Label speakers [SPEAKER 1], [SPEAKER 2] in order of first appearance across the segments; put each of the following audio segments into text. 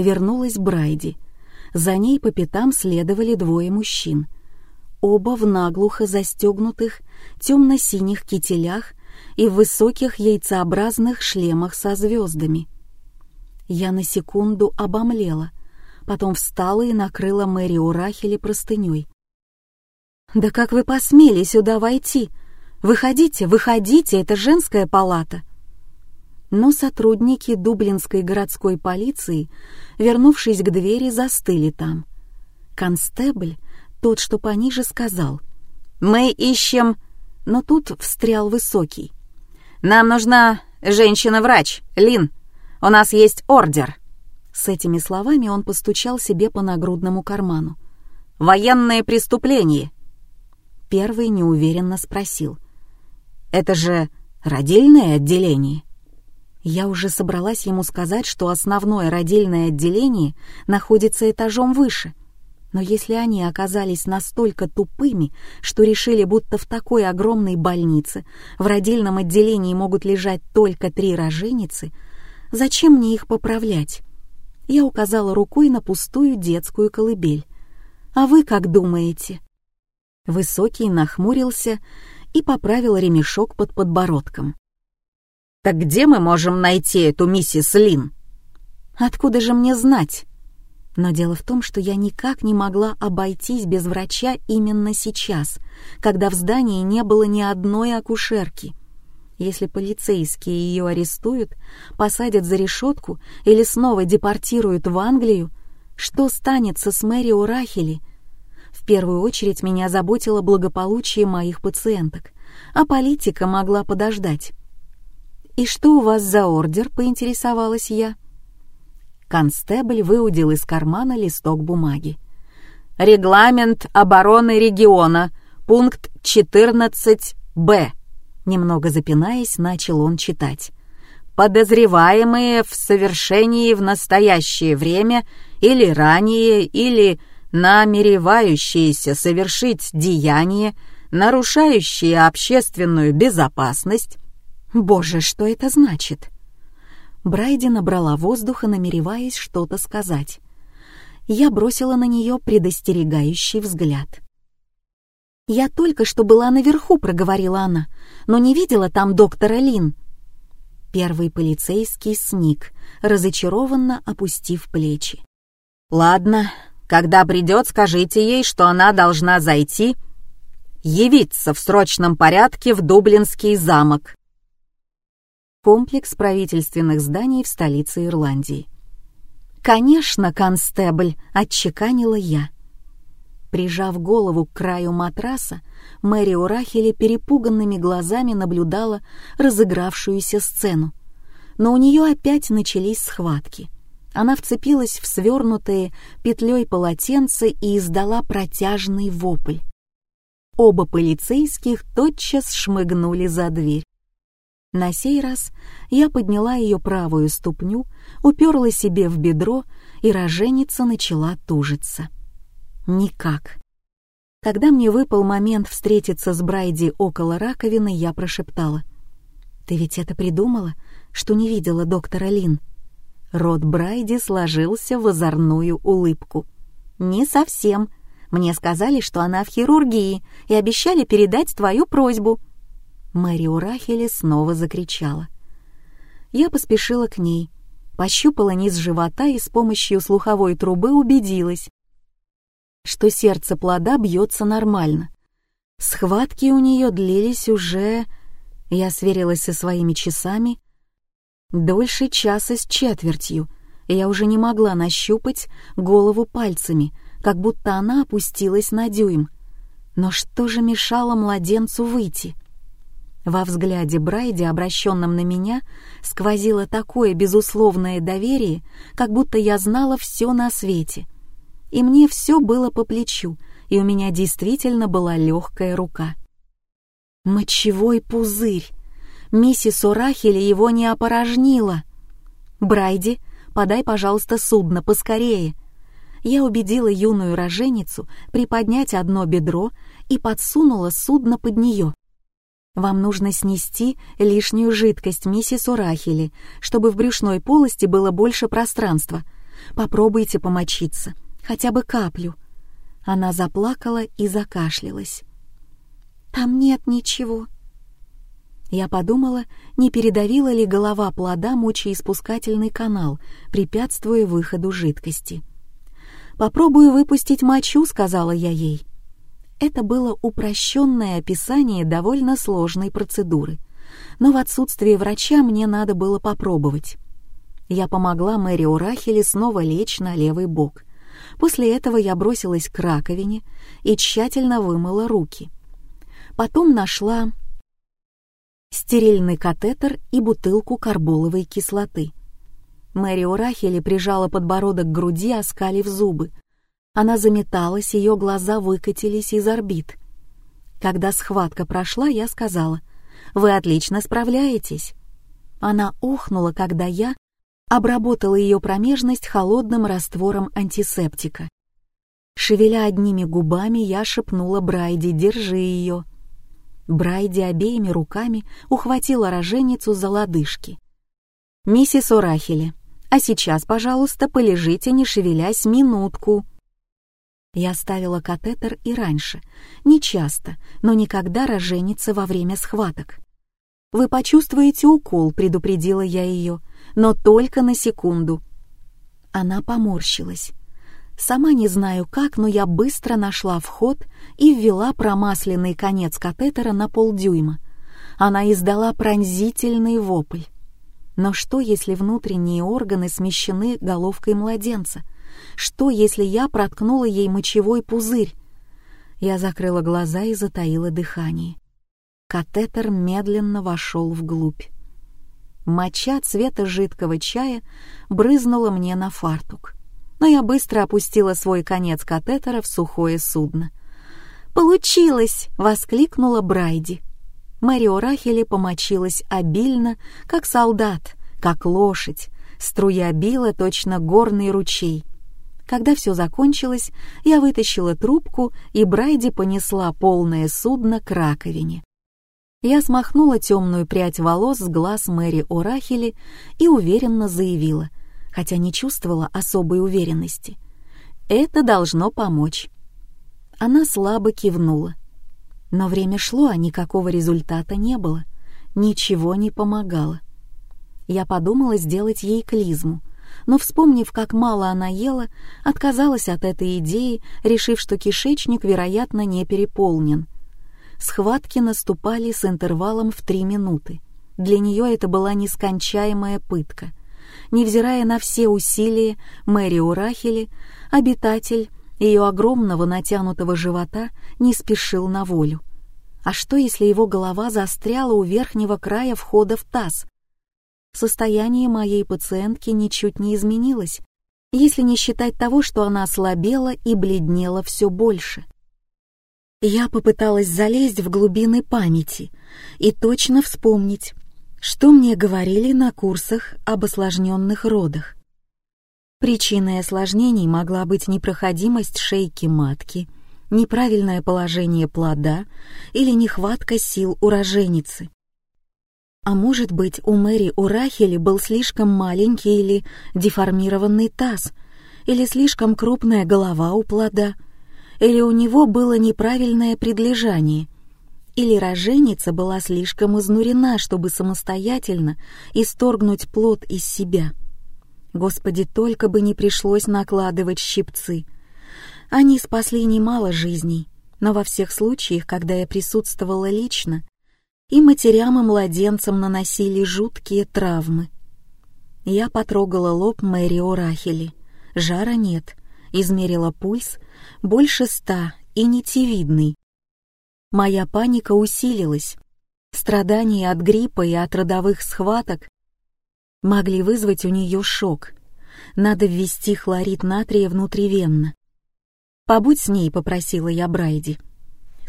[SPEAKER 1] вернулась Брайди. За ней по пятам следовали двое мужчин. Оба в наглухо застегнутых темно-синих кителях и в высоких яйцеобразных шлемах со звездами. Я на секунду обомлела, потом встала и накрыла Мэри Урахели простыней. «Да как вы посмели сюда войти? Выходите, выходите, это женская палата!» Но сотрудники Дублинской городской полиции, вернувшись к двери, застыли там. Констебль, тот, что пониже, сказал «Мы ищем...» Но тут встрял высокий. «Нам нужна женщина-врач, Лин. У нас есть ордер». С этими словами он постучал себе по нагрудному карману. «Военное преступление!» Первый неуверенно спросил. «Это же родильное отделение?» Я уже собралась ему сказать, что основное родильное отделение находится этажом выше. Но если они оказались настолько тупыми, что решили, будто в такой огромной больнице в родильном отделении могут лежать только три роженицы, зачем мне их поправлять? Я указала рукой на пустую детскую колыбель. «А вы как думаете?» Высокий нахмурился и поправил ремешок под подбородком. «Так где мы можем найти эту миссис Лин?» «Откуда же мне знать?» Но дело в том, что я никак не могла обойтись без врача именно сейчас, когда в здании не было ни одной акушерки. Если полицейские ее арестуют, посадят за решетку или снова депортируют в Англию, что станется с Мэри Урахели? В первую очередь меня заботило благополучие моих пациенток, а политика могла подождать. «И что у вас за ордер?» — поинтересовалась я. Констебль выудил из кармана листок бумаги. «Регламент обороны региона, пункт 14-Б», немного запинаясь, начал он читать. «Подозреваемые в совершении в настоящее время или ранее, или намеревающиеся совершить деяние, нарушающие общественную безопасность, Боже, что это значит? Брайди набрала воздуха, намереваясь что-то сказать. Я бросила на нее предостерегающий взгляд. «Я только что была наверху», — проговорила она, «но не видела там доктора Лин». Первый полицейский сник, разочарованно опустив плечи. «Ладно, когда придет, скажите ей, что она должна зайти, явиться в срочном порядке в Дублинский замок комплекс правительственных зданий в столице Ирландии. «Конечно, констебль!» — отчеканила я. Прижав голову к краю матраса, Мэри Урахели перепуганными глазами наблюдала разыгравшуюся сцену. Но у нее опять начались схватки. Она вцепилась в свернутые петлей полотенце и издала протяжный вопль. Оба полицейских тотчас шмыгнули за дверь. На сей раз я подняла ее правую ступню, уперла себе в бедро, и роженица начала тужиться. Никак. Когда мне выпал момент встретиться с Брайди около раковины, я прошептала. «Ты ведь это придумала, что не видела доктора Лин?» Рот Брайди сложился в озорную улыбку. «Не совсем. Мне сказали, что она в хирургии, и обещали передать твою просьбу». Мэри Урахели снова закричала. Я поспешила к ней, пощупала низ живота и с помощью слуховой трубы убедилась, что сердце плода бьется нормально. Схватки у нее длились уже... Я сверилась со своими часами. Дольше часа с четвертью, я уже не могла нащупать голову пальцами, как будто она опустилась на дюйм. Но что же мешало младенцу выйти? Во взгляде Брайди, обращенном на меня, сквозило такое безусловное доверие, как будто я знала все на свете. И мне все было по плечу, и у меня действительно была легкая рука. Мочевой пузырь. Миссис Урахели его не опорожнила. «Брайди, подай, пожалуйста, судно поскорее». Я убедила юную роженицу приподнять одно бедро и подсунула судно под нее. Вам нужно снести лишнюю жидкость миссис Урахели, чтобы в брюшной полости было больше пространства. Попробуйте помочиться, хотя бы каплю». Она заплакала и закашлялась. «Там нет ничего». Я подумала, не передавила ли голова плода мочеиспускательный канал, препятствуя выходу жидкости. «Попробую выпустить мочу», — сказала я ей. Это было упрощенное описание довольно сложной процедуры, но в отсутствие врача мне надо было попробовать. Я помогла Мэри Урахеле снова лечь на левый бок. После этого я бросилась к раковине и тщательно вымыла руки. Потом нашла стерильный катетер и бутылку карболовой кислоты. Мэри Урахели прижала подбородок к груди, оскалив зубы. Она заметалась, ее глаза выкатились из орбит. Когда схватка прошла, я сказала, «Вы отлично справляетесь». Она охнула, когда я обработала ее промежность холодным раствором антисептика. Шевеля одними губами, я шепнула Брайди «Держи ее». Брайди обеими руками ухватила роженицу за лодыжки. «Миссис Урахели, а сейчас, пожалуйста, полежите, не шевелясь, минутку». Я ставила катетер и раньше, не часто, но никогда роженица во время схваток. «Вы почувствуете укол», — предупредила я ее, — «но только на секунду». Она поморщилась. Сама не знаю как, но я быстро нашла вход и ввела промасленный конец катетера на полдюйма. Она издала пронзительный вопль. Но что, если внутренние органы смещены головкой младенца? Что, если я проткнула ей мочевой пузырь? Я закрыла глаза и затаила дыхание. Катетер медленно вошел вглубь. Моча цвета жидкого чая брызнула мне на фартук но я быстро опустила свой конец катетера в сухое судно. «Получилось!» — воскликнула Брайди. Мэри Орахели помочилась обильно, как солдат, как лошадь. Струя била точно горный ручей. Когда все закончилось, я вытащила трубку, и Брайди понесла полное судно к раковине. Я смахнула темную прядь волос с глаз Мэри Орахели и уверенно заявила — хотя не чувствовала особой уверенности. «Это должно помочь». Она слабо кивнула. Но время шло, а никакого результата не было. Ничего не помогало. Я подумала сделать ей клизму, но, вспомнив, как мало она ела, отказалась от этой идеи, решив, что кишечник, вероятно, не переполнен. Схватки наступали с интервалом в три минуты. Для нее это была нескончаемая пытка — невзирая на все усилия Мэри Урахели, обитатель ее огромного натянутого живота не спешил на волю. А что, если его голова застряла у верхнего края входа в таз? Состояние моей пациентки ничуть не изменилось, если не считать того, что она ослабела и бледнела все больше. Я попыталась залезть в глубины памяти и точно вспомнить, что мне говорили на курсах об осложненных родах? Причиной осложнений могла быть непроходимость шейки матки, неправильное положение плода или нехватка сил у роженицы. А может быть, у Мэри Урахели был слишком маленький или деформированный таз, или слишком крупная голова у плода, или у него было неправильное предлежание — или роженица была слишком изнурена, чтобы самостоятельно исторгнуть плод из себя. Господи, только бы не пришлось накладывать щипцы. Они спасли немало жизней, но во всех случаях, когда я присутствовала лично, и матерям и младенцам наносили жуткие травмы. Я потрогала лоб Мэри Орахели. Жара нет. Измерила пульс, больше ста и нитевидный. Моя паника усилилась. Страдания от гриппа и от родовых схваток могли вызвать у нее шок. Надо ввести хлорид натрия внутривенно. «Побудь с ней», — попросила я Брайди.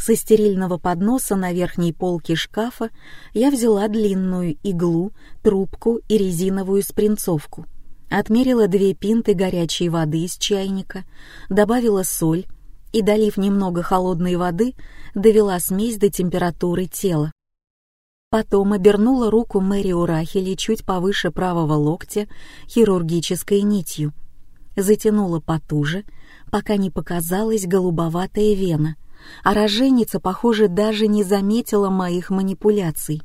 [SPEAKER 1] Со стерильного подноса на верхней полке шкафа я взяла длинную иглу, трубку и резиновую спринцовку. Отмерила две пинты горячей воды из чайника, добавила соль и, долив немного холодной воды, довела смесь до температуры тела. Потом обернула руку Мэри Урахели чуть повыше правого локтя хирургической нитью. затянула потуже, пока не показалась голубоватая вена, а роженица, похоже, даже не заметила моих манипуляций.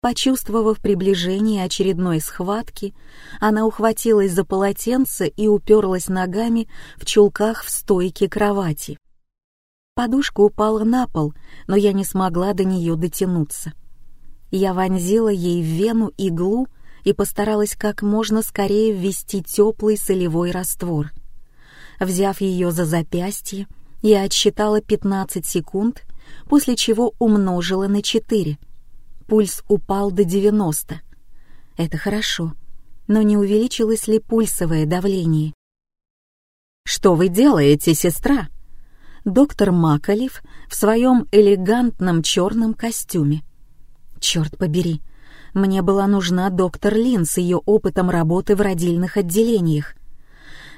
[SPEAKER 1] Почувствовав приближение очередной схватки, она ухватилась за полотенце и уперлась ногами в чулках в стойке кровати. Подушка упала на пол, но я не смогла до нее дотянуться. Я вонзила ей в вену иглу и постаралась как можно скорее ввести теплый солевой раствор. Взяв ее за запястье, я отсчитала 15 секунд, после чего умножила на 4. Пульс упал до 90. Это хорошо, но не увеличилось ли пульсовое давление? «Что вы делаете, сестра?» Доктор Макалев в своем элегантном черном костюме. Черт побери, мне была нужна доктор Лин с ее опытом работы в родильных отделениях.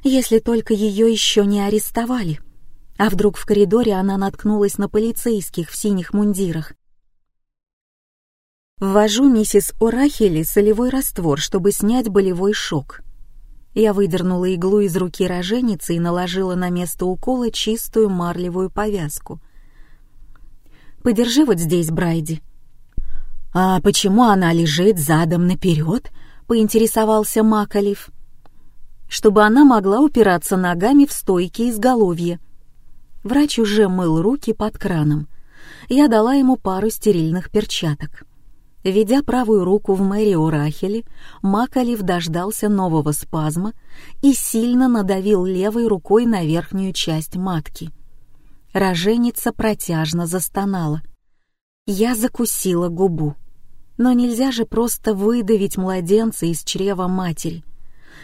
[SPEAKER 1] Если только ее еще не арестовали. А вдруг в коридоре она наткнулась на полицейских в синих мундирах. Ввожу миссис Орахели солевой раствор, чтобы снять болевой шок. Я выдернула иглу из руки роженицы и наложила на место укола чистую марлевую повязку. «Подержи вот здесь, Брайди». «А почему она лежит задом наперед?» — поинтересовался Макалев. «Чтобы она могла упираться ногами в стойки изголовья». Врач уже мыл руки под краном. Я дала ему пару стерильных перчаток. Ведя правую руку в Мэри Урахеле, Макалев дождался нового спазма и сильно надавил левой рукой на верхнюю часть матки. Роженица протяжно застонала. Я закусила губу. Но нельзя же просто выдавить младенца из чрева матери.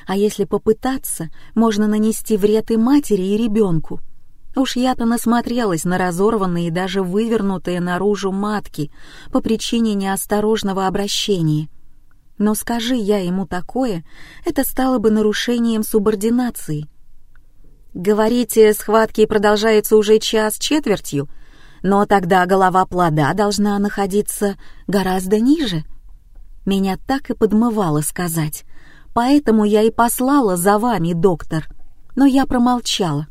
[SPEAKER 1] А если попытаться, можно нанести вред и матери, и ребенку — Уж я-то насмотрелась на разорванные и даже вывернутые наружу матки по причине неосторожного обращения. Но скажи я ему такое, это стало бы нарушением субординации. Говорите, схватки продолжаются уже час четвертью, но тогда голова плода должна находиться гораздо ниже. Меня так и подмывало сказать, поэтому я и послала за вами, доктор. Но я промолчала.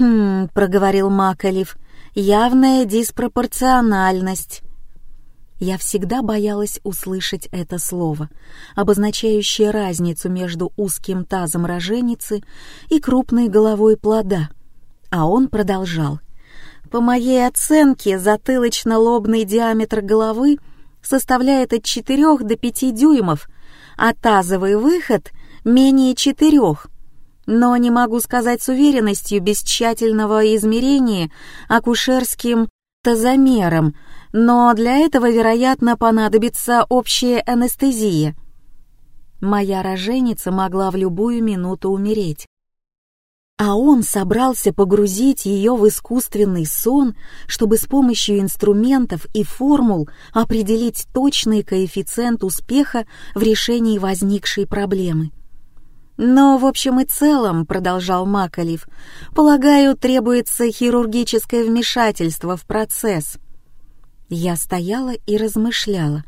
[SPEAKER 1] «Хм», — проговорил Макалев, — «явная диспропорциональность». Я всегда боялась услышать это слово, обозначающее разницу между узким тазом роженицы и крупной головой плода. А он продолжал. «По моей оценке, затылочно-лобный диаметр головы составляет от 4 до 5 дюймов, а тазовый выход — менее 4 но не могу сказать с уверенностью без тщательного измерения акушерским тазомером, но для этого, вероятно, понадобится общая анестезия. Моя роженица могла в любую минуту умереть. А он собрался погрузить ее в искусственный сон, чтобы с помощью инструментов и формул определить точный коэффициент успеха в решении возникшей проблемы. Но в общем и целом, продолжал Макалев, полагаю, требуется хирургическое вмешательство в процесс. Я стояла и размышляла,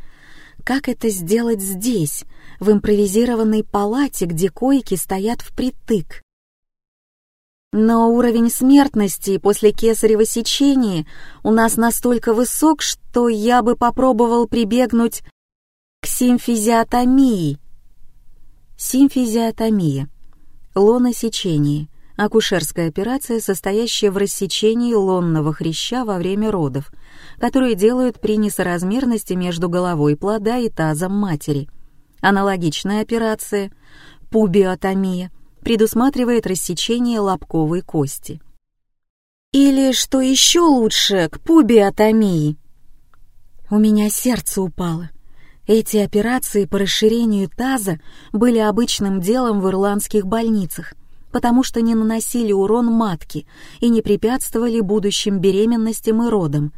[SPEAKER 1] как это сделать здесь, в импровизированной палате, где койки стоят впритык. Но уровень смертности после кесарево сечения у нас настолько высок, что я бы попробовал прибегнуть к симфизиотомии, Симфизиотомия. Лоносечение. Акушерская операция, состоящая в рассечении лонного хряща во время родов, которую делают при несоразмерности между головой плода и тазом матери. Аналогичная операция, пубиотомия, предусматривает рассечение лобковой кости. Или, что еще лучше, к пубиотомии. У меня сердце упало. Эти операции по расширению таза были обычным делом в ирландских больницах, потому что не наносили урон матке и не препятствовали будущим беременностям и родам.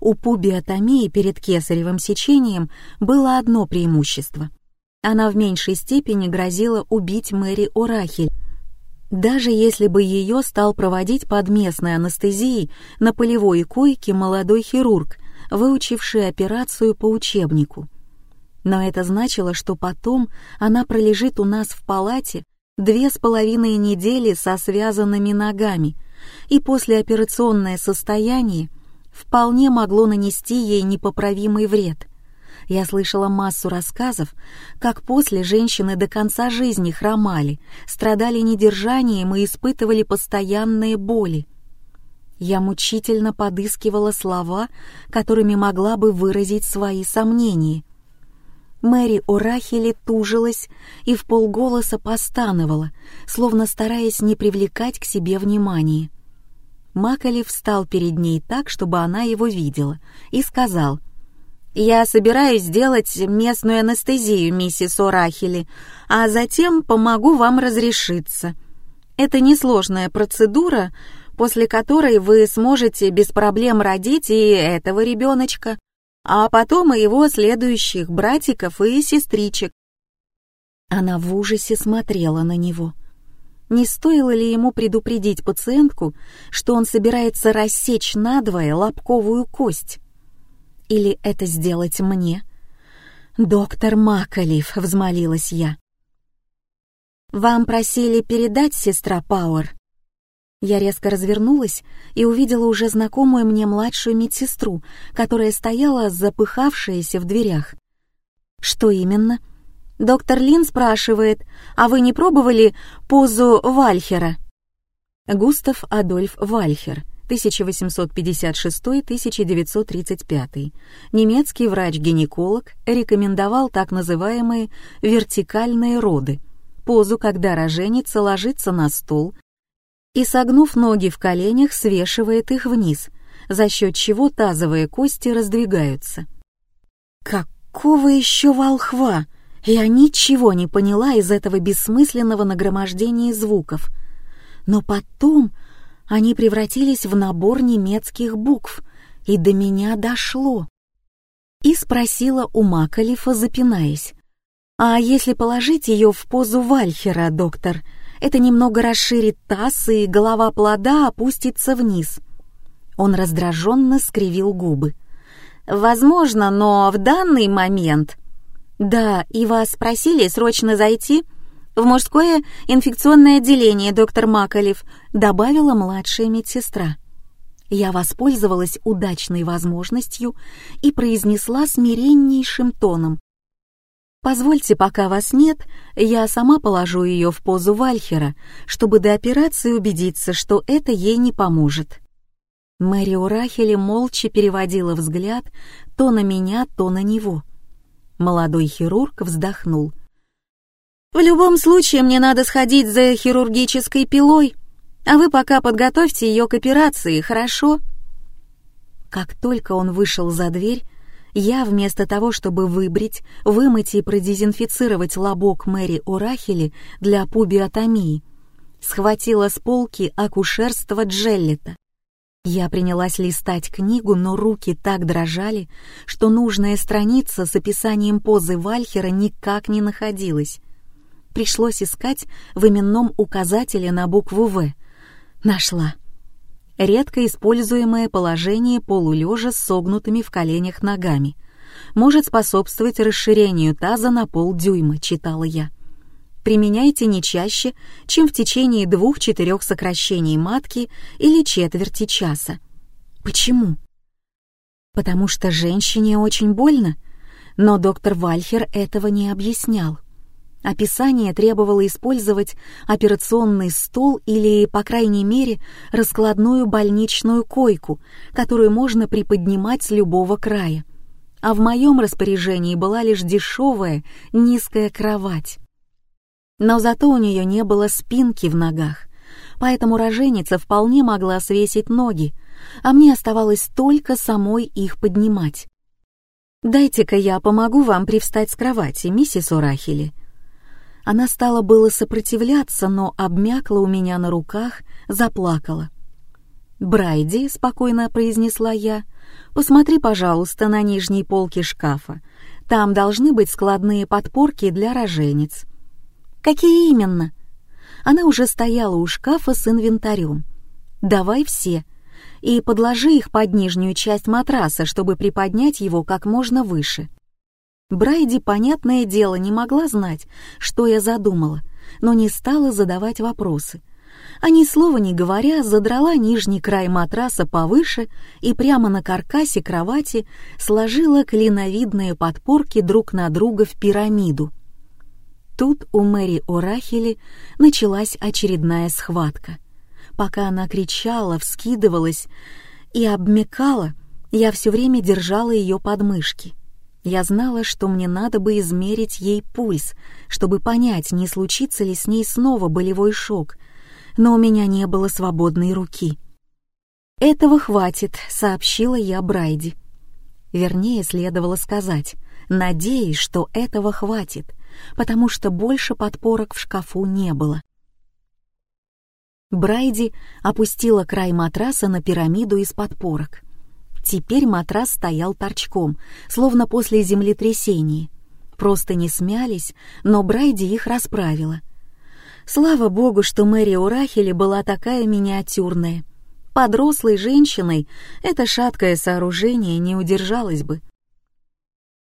[SPEAKER 1] У пубиотомии перед кесаревым сечением было одно преимущество. Она в меньшей степени грозила убить Мэри Орахель, даже если бы ее стал проводить под местной анестезией на полевой койке молодой хирург, выучивший операцию по учебнику. Но это значило, что потом она пролежит у нас в палате Две с половиной недели со связанными ногами, и послеоперационное состояние вполне могло нанести ей непоправимый вред. Я слышала массу рассказов, как после женщины до конца жизни хромали, страдали недержанием и испытывали постоянные боли. Я мучительно подыскивала слова, которыми могла бы выразить свои сомнения. Мэри Орахели тужилась и в полголоса постановала, словно стараясь не привлекать к себе внимания. Макали встал перед ней так, чтобы она его видела, и сказал, «Я собираюсь сделать местную анестезию, миссис Орахели, а затем помогу вам разрешиться. Это несложная процедура, после которой вы сможете без проблем родить и этого ребеночка, а потом и его следующих братиков и сестричек. Она в ужасе смотрела на него. Не стоило ли ему предупредить пациентку, что он собирается рассечь надвое лобковую кость? Или это сделать мне? «Доктор Макалев», — взмолилась я. «Вам просили передать, сестра Пауэр?» Я резко развернулась и увидела уже знакомую мне младшую медсестру, которая стояла запыхавшаяся в дверях. «Что именно?» «Доктор Лин спрашивает, а вы не пробовали позу Вальхера?» Густав Адольф Вальхер, 1856-1935, немецкий врач-гинеколог, рекомендовал так называемые вертикальные роды, позу, когда роженица ложится на стол, и, согнув ноги в коленях, свешивает их вниз, за счет чего тазовые кости раздвигаются. Какого еще волхва? Я ничего не поняла из этого бессмысленного нагромождения звуков. Но потом они превратились в набор немецких букв, и до меня дошло. И спросила у Макалифа, запинаясь, «А если положить ее в позу Вальхера, доктор, это немного расширит таз, и голова плода опустится вниз. Он раздраженно скривил губы. «Возможно, но в данный момент...» «Да, и вас просили срочно зайти?» «В мужское инфекционное отделение, доктор Макалев», добавила младшая медсестра. Я воспользовалась удачной возможностью и произнесла смиреннейшим тоном, Позвольте, пока вас нет, я сама положу ее в позу Вальхера, чтобы до операции убедиться, что это ей не поможет. Мэри Урахели молча переводила взгляд то на меня, то на него. Молодой хирург вздохнул. «В любом случае мне надо сходить за хирургической пилой, а вы пока подготовьте ее к операции, хорошо?» Как только он вышел за дверь, я вместо того, чтобы выбрить, вымыть и продезинфицировать лобок Мэри Урахели для пубиотомии, схватила с полки акушерство Джеллета. Я принялась листать книгу, но руки так дрожали, что нужная страница с описанием позы Вальхера никак не находилась. Пришлось искать в именном указателе на букву «В». Нашла редко используемое положение полулежа с согнутыми в коленях ногами. Может способствовать расширению таза на полдюйма, читала я. Применяйте не чаще, чем в течение двух-четырех сокращений матки или четверти часа. Почему? Потому что женщине очень больно, но доктор Вальхер этого не объяснял. Описание требовало использовать операционный стол или, по крайней мере, раскладную больничную койку, которую можно приподнимать с любого края. А в моем распоряжении была лишь дешевая, низкая кровать. Но зато у нее не было спинки в ногах, поэтому роженица вполне могла свесить ноги, а мне оставалось только самой их поднимать. «Дайте-ка я помогу вам привстать с кровати, миссис Орахили», она стала было сопротивляться, но обмякла у меня на руках, заплакала. «Брайди», — спокойно произнесла я, — «посмотри, пожалуйста, на нижней полке шкафа. Там должны быть складные подпорки для роженец». «Какие именно?» Она уже стояла у шкафа с инвентарем. «Давай все», и подложи их под нижнюю часть матраса, чтобы приподнять его как можно выше. Брайди, понятное дело, не могла знать, что я задумала, но не стала задавать вопросы, а ни слова не говоря, задрала нижний край матраса повыше и прямо на каркасе кровати сложила клиновидные подпорки друг на друга в пирамиду. Тут у Мэри Орахели началась очередная схватка. Пока она кричала, вскидывалась и обмекала, я все время держала ее подмышки. Я знала, что мне надо бы измерить ей пульс, чтобы понять, не случится ли с ней снова болевой шок, но у меня не было свободной руки. «Этого хватит», — сообщила я Брайди. Вернее, следовало сказать, надеясь, что этого хватит, потому что больше подпорок в шкафу не было. Брайди опустила край матраса на пирамиду из подпорок. Теперь матрас стоял торчком, словно после землетрясения. Просто не смялись, но Брайди их расправила. Слава богу, что Мэри Урахели была такая миниатюрная. Подрослой женщиной это шаткое сооружение не удержалось бы.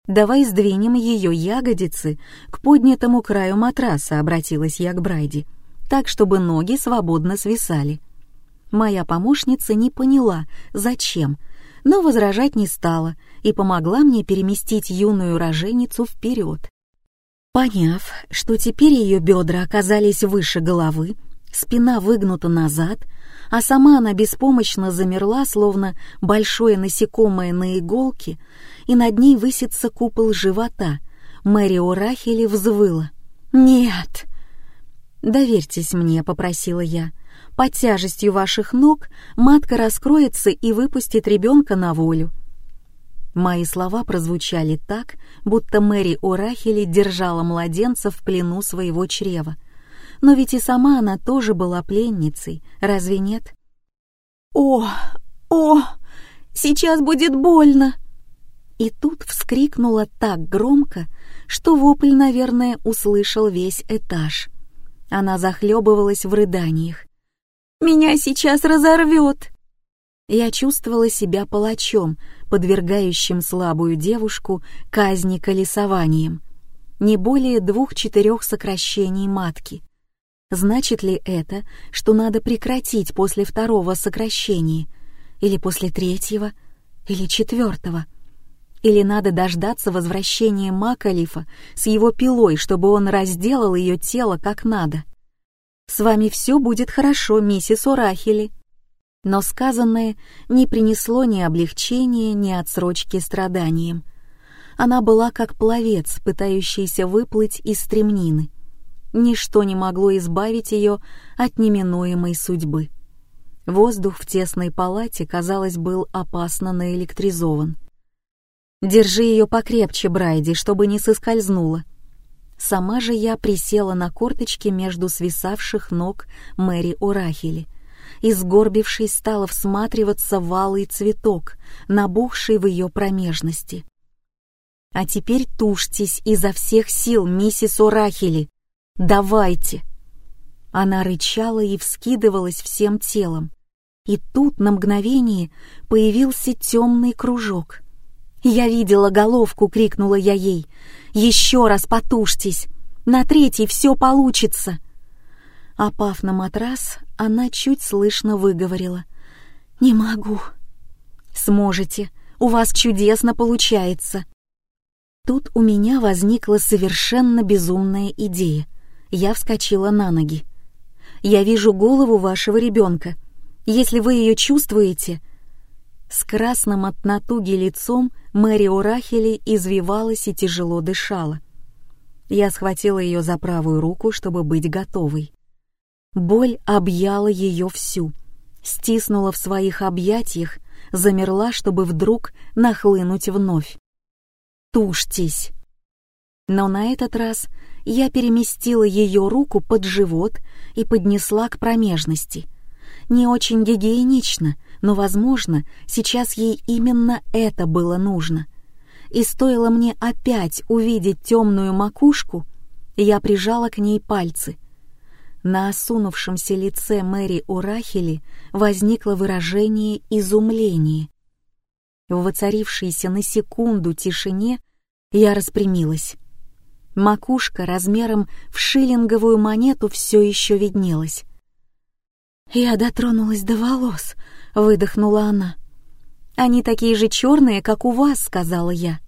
[SPEAKER 1] «Давай сдвинем ее ягодицы к поднятому краю матраса», — обратилась я к Брайди так, чтобы ноги свободно свисали. Моя помощница не поняла, зачем, но возражать не стала и помогла мне переместить юную роженицу вперед. Поняв, что теперь ее бедра оказались выше головы, спина выгнута назад, а сама она беспомощно замерла, словно большое насекомое на иголке, и над ней высится купол живота, Мэри Орахели взвыла. «Нет!» «Доверьтесь мне», — попросила я. «Под тяжестью ваших ног матка раскроется и выпустит ребенка на волю». Мои слова прозвучали так, будто Мэри Орахели держала младенца в плену своего чрева. Но ведь и сама она тоже была пленницей, разве нет? «О, о, сейчас будет больно!» И тут вскрикнула так громко, что вопль, наверное, услышал весь этаж. Она захлебывалась в рыданиях. «Меня сейчас разорвет!» Я чувствовала себя палачом, подвергающим слабую девушку казни колесованием. Не более двух-четырех сокращений матки. Значит ли это, что надо прекратить после второго сокращения? Или после третьего? Или четвертого? Или надо дождаться возвращения Макалифа с его пилой, чтобы он разделал ее тело как надо. «С вами все будет хорошо, миссис Орахели». Но сказанное не принесло ни облегчения, ни отсрочки страданиям. Она была как пловец, пытающийся выплыть из стремнины. Ничто не могло избавить ее от неминуемой судьбы. Воздух в тесной палате, казалось, был опасно наэлектризован. Держи ее покрепче, Брайди, чтобы не соскользнула. Сама же я присела на корточки между свисавших ног Мэри Урахили и, сгорбившись, стала всматриваться в алый цветок, набухший в ее промежности. «А теперь тушьтесь изо всех сил, миссис Урахили! Давайте!» Она рычала и вскидывалась всем телом. И тут на мгновение появился темный кружок — «Я видела головку!» — крикнула я ей. «Еще раз потушьтесь! На третий все получится!» Опав на матрас, она чуть слышно выговорила. «Не могу». «Сможете. У вас чудесно получается». Тут у меня возникла совершенно безумная идея. Я вскочила на ноги. «Я вижу голову вашего ребенка. Если вы ее чувствуете...» С красным от натуги лицом Мэри Урахели извивалась и тяжело дышала. Я схватила ее за правую руку, чтобы быть готовой. Боль объяла ее всю, стиснула в своих объятиях, замерла, чтобы вдруг нахлынуть вновь. «Тушьтесь!» Но на этот раз я переместила ее руку под живот и поднесла к промежности. Не очень гигиенично, но, возможно, сейчас ей именно это было нужно. И стоило мне опять увидеть темную макушку, я прижала к ней пальцы. На осунувшемся лице Мэри Урахели возникло выражение изумления. В воцарившейся на секунду тишине я распрямилась. Макушка размером в шиллинговую монету все еще виднелась. «Я дотронулась до волос», — выдохнула она. «Они такие же черные, как у вас», — сказала я.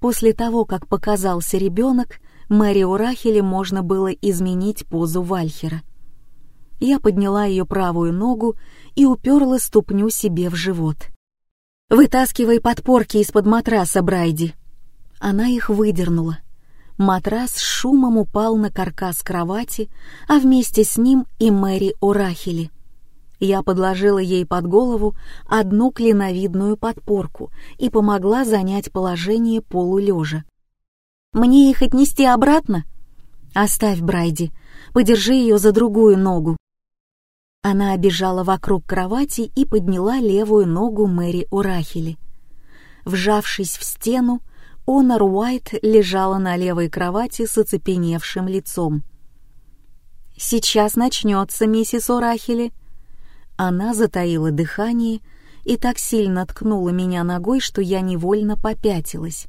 [SPEAKER 1] После того, как показался ребенок, Мэри Урахеле можно было изменить позу Вальхера. Я подняла ее правую ногу и уперла ступню себе в живот. «Вытаскивай подпорки из-под матраса, Брайди!» Она их выдернула. Матрас с шумом упал на каркас кровати, а вместе с ним и Мэри Урахели. Я подложила ей под голову одну клиновидную подпорку и помогла занять положение полулежа. «Мне их отнести обратно?» «Оставь, Брайди, подержи ее за другую ногу». Она обежала вокруг кровати и подняла левую ногу Мэри Урахели. Вжавшись в стену, Онор Уайт лежала на левой кровати с оцепеневшим лицом. «Сейчас начнется, миссис Урахели». Она затаила дыхание и так сильно ткнула меня ногой, что я невольно попятилась.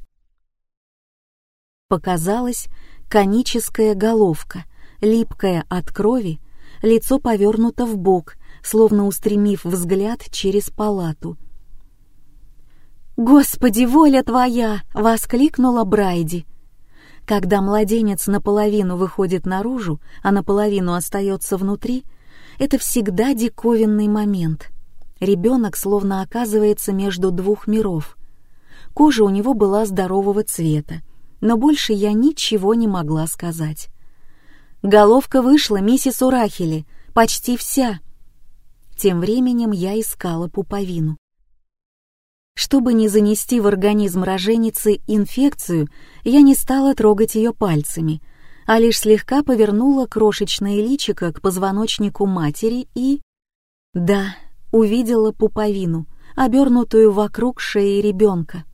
[SPEAKER 1] Показалась коническая головка, липкая от крови, лицо повернуто в бок, словно устремив взгляд через палату. «Господи, воля твоя!» — воскликнула Брайди. Когда младенец наполовину выходит наружу, а наполовину остается внутри, это всегда диковинный момент. Ребенок словно оказывается между двух миров. Кожа у него была здорового цвета, но больше я ничего не могла сказать. Головка вышла, миссис Урахели, почти вся. Тем временем я искала пуповину. Чтобы не занести в организм роженицы инфекцию, я не стала трогать ее пальцами, а лишь слегка повернула крошечное личико к позвоночнику матери и... Да, увидела пуповину, обернутую вокруг шеи ребенка.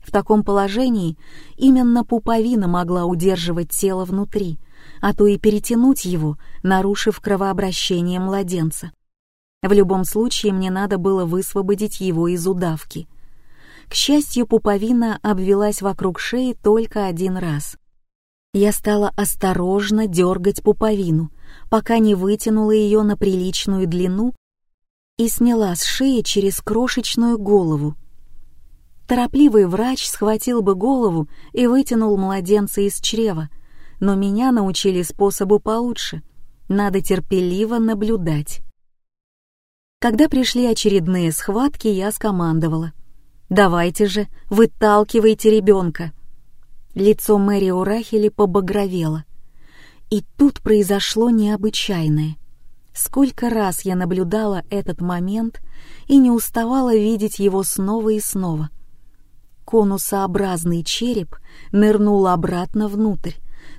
[SPEAKER 1] В таком положении именно пуповина могла удерживать тело внутри, а то и перетянуть его, нарушив кровообращение младенца. В любом случае мне надо было высвободить его из удавки. К счастью, пуповина обвелась вокруг шеи только один раз. Я стала осторожно дергать пуповину, пока не вытянула ее на приличную длину и сняла с шеи через крошечную голову. Торопливый врач схватил бы голову и вытянул младенца из чрева, но меня научили способу получше. Надо терпеливо наблюдать. Когда пришли очередные схватки, я скомандовала. «Давайте же, выталкивайте ребенка!» Лицо Мэри Урахели побагровело. И тут произошло необычайное. Сколько раз я наблюдала этот момент и не уставала видеть его снова и снова. Конусообразный череп нырнул обратно внутрь,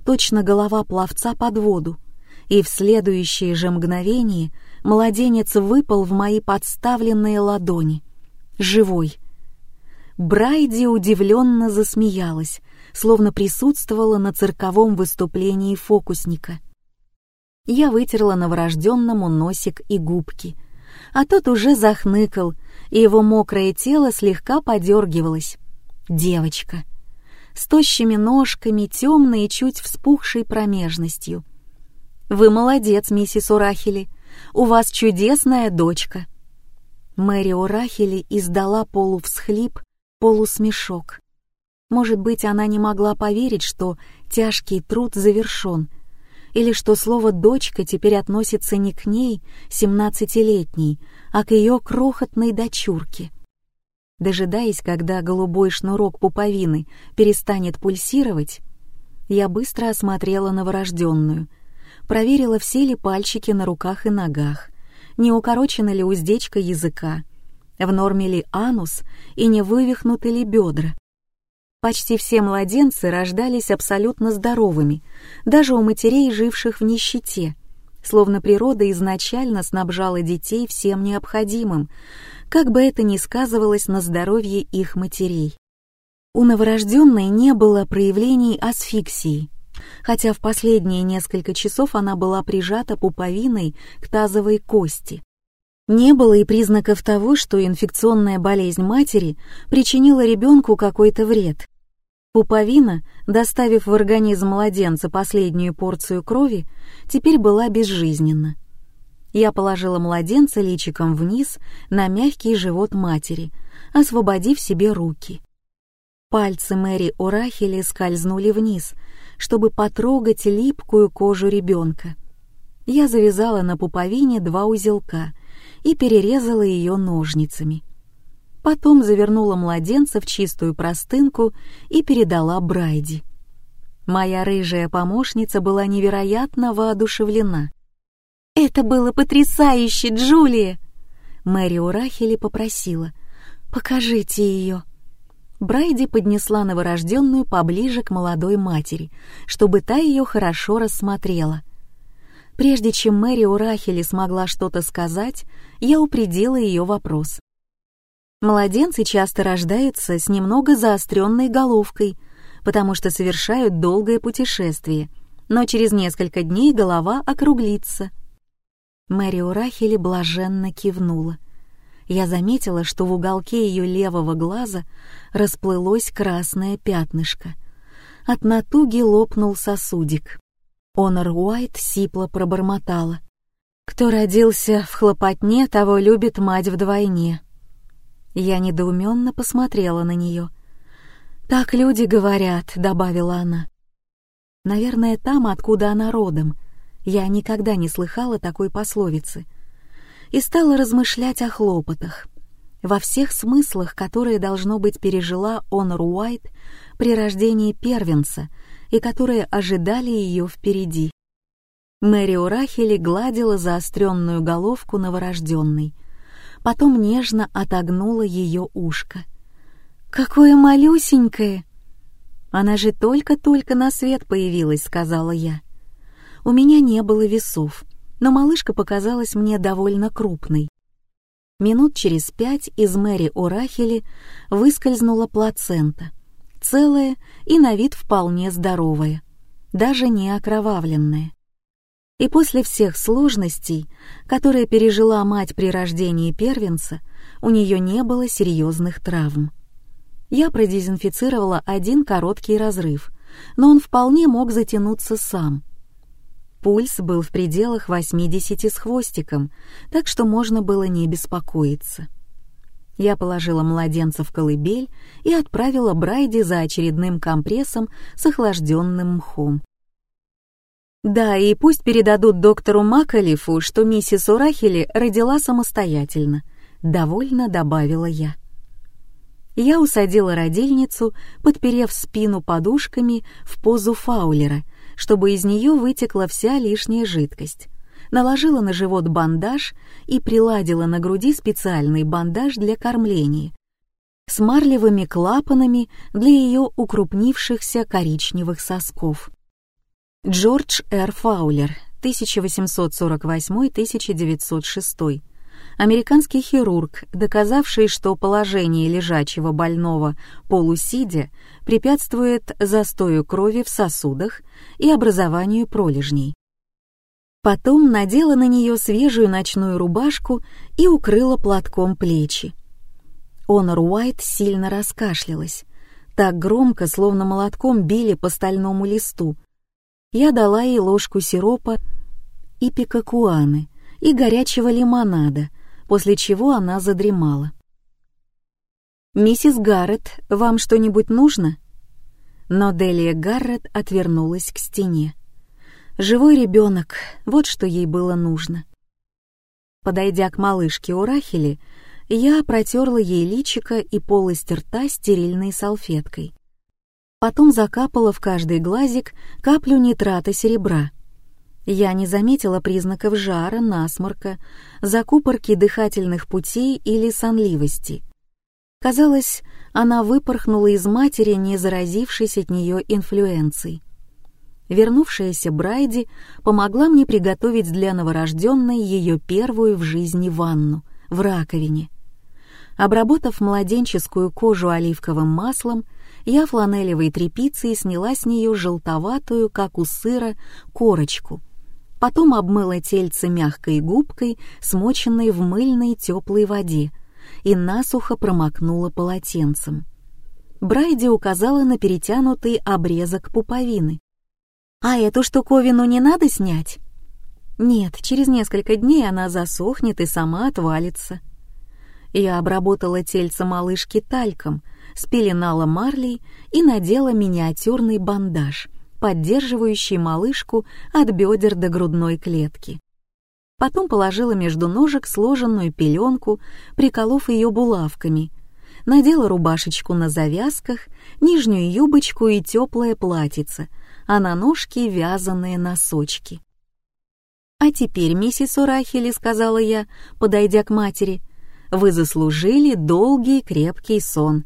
[SPEAKER 1] точно голова пловца под воду, и в следующее же мгновение младенец выпал в мои подставленные ладони. Живой. Брайди удивленно засмеялась, словно присутствовала на цирковом выступлении фокусника. Я вытерла новорожденному носик и губки, а тот уже захныкал, и его мокрое тело слегка подергивалось. Девочка — с тощими ножками, темной и чуть вспухшей промежностью. «Вы молодец, миссис Урахели. У вас чудесная дочка». Мэри Урахели издала полувсхлип, полусмешок. Может быть, она не могла поверить, что тяжкий труд завершен, или что слово «дочка» теперь относится не к ней, семнадцатилетней, а к ее крохотной дочурке — Дожидаясь, когда голубой шнурок пуповины перестанет пульсировать, я быстро осмотрела новорожденную, проверила, все ли пальчики на руках и ногах, не укорочена ли уздечка языка, в норме ли анус и не вывихнуты ли бедра. Почти все младенцы рождались абсолютно здоровыми, даже у матерей, живших в нищете, словно природа изначально снабжала детей всем необходимым, как бы это ни сказывалось на здоровье их матерей. У новорожденной не было проявлений асфиксии, хотя в последние несколько часов она была прижата пуповиной к тазовой кости. Не было и признаков того, что инфекционная болезнь матери причинила ребенку какой-то вред. Пуповина, доставив в организм младенца последнюю порцию крови, теперь была безжизненна. Я положила младенца личиком вниз на мягкий живот матери, освободив себе руки. Пальцы Мэри Орахели скользнули вниз, чтобы потрогать липкую кожу ребенка. Я завязала на пуповине два узелка и перерезала ее ножницами. Потом завернула младенца в чистую простынку и передала Брайди. Моя рыжая помощница была невероятно воодушевлена. «Это было потрясающе, Джулия!» Мэри Урахели попросила. «Покажите ее». Брайди поднесла новорожденную поближе к молодой матери, чтобы та ее хорошо рассмотрела. Прежде чем Мэри Урахели смогла что-то сказать, я упредила ее вопрос. Младенцы часто рождаются с немного заостренной головкой, потому что совершают долгое путешествие, но через несколько дней голова округлится. Мэри Урахели блаженно кивнула. Я заметила, что в уголке ее левого глаза расплылось красное пятнышко. От натуги лопнул сосудик. Онор Уайт сипло пробормотала. «Кто родился в хлопотне, того любит мать вдвойне». Я недоуменно посмотрела на нее. «Так люди говорят», — добавила она. «Наверное, там, откуда она родом. Я никогда не слыхала такой пословицы. И стала размышлять о хлопотах. Во всех смыслах, которые, должно быть, пережила Онор Уайт при рождении первенца и которые ожидали ее впереди. Мэри Урахели гладила заостренную головку новорожденной — потом нежно отогнула ее ушко. «Какое малюсенькое!» «Она же только-только на свет появилась», — сказала я. У меня не было весов, но малышка показалась мне довольно крупной. Минут через пять из Мэри Орахели выскользнула плацента, целая и на вид вполне здоровая, даже не окровавленная. И после всех сложностей, которые пережила мать при рождении первенца, у нее не было серьезных травм. Я продезинфицировала один короткий разрыв, но он вполне мог затянуться сам. Пульс был в пределах 80 с хвостиком, так что можно было не беспокоиться. Я положила младенца в колыбель и отправила Брайди за очередным компрессом с охлажденным мхом. Да, и пусть передадут доктору Макалифу, что миссис Урахели родила самостоятельно, довольно добавила я. Я усадила родильницу, подперев спину подушками в позу фаулера, чтобы из нее вытекла вся лишняя жидкость. Наложила на живот бандаж и приладила на груди специальный бандаж для кормления с марлевыми клапанами для ее укрупнившихся коричневых сосков. Джордж Р. Фаулер, 1848-1906. Американский хирург, доказавший, что положение лежачего больного полусидя препятствует застою крови в сосудах и образованию пролежней. Потом надела на нее свежую ночную рубашку и укрыла платком плечи. Онор Уайт сильно раскашлялась. Так громко, словно молотком били по стальному листу, я дала ей ложку сиропа и пикакуаны, и горячего лимонада, после чего она задремала. «Миссис Гаррет, вам что-нибудь нужно?» Но Делия Гаррет отвернулась к стене. Живой ребенок, вот что ей было нужно. Подойдя к малышке Урахели, я протерла ей личико и полость рта стерильной салфеткой. Потом закапала в каждый глазик каплю нитрата серебра. Я не заметила признаков жара, насморка, закупорки дыхательных путей или сонливости. Казалось, она выпорхнула из матери, не заразившись от нее инфлюенцией. Вернувшаяся Брайди помогла мне приготовить для новорожденной ее первую в жизни ванну в раковине. Обработав младенческую кожу оливковым маслом, я фланелевой тряпицей сняла с нее желтоватую, как у сыра, корочку. Потом обмыла тельце мягкой губкой, смоченной в мыльной теплой воде, и насухо промокнула полотенцем. Брайди указала на перетянутый обрезок пуповины. «А эту штуковину не надо снять?» «Нет, через несколько дней она засохнет и сама отвалится». Я обработала тельце малышки тальком, спеленала марлей и надела миниатюрный бандаж, поддерживающий малышку от бедер до грудной клетки. Потом положила между ножек сложенную пеленку, приколов ее булавками, надела рубашечку на завязках, нижнюю юбочку и теплое платьице, а на ножки вязаные носочки. «А теперь, миссис Урахили», — сказала я, подойдя к матери, — «вы заслужили долгий крепкий сон».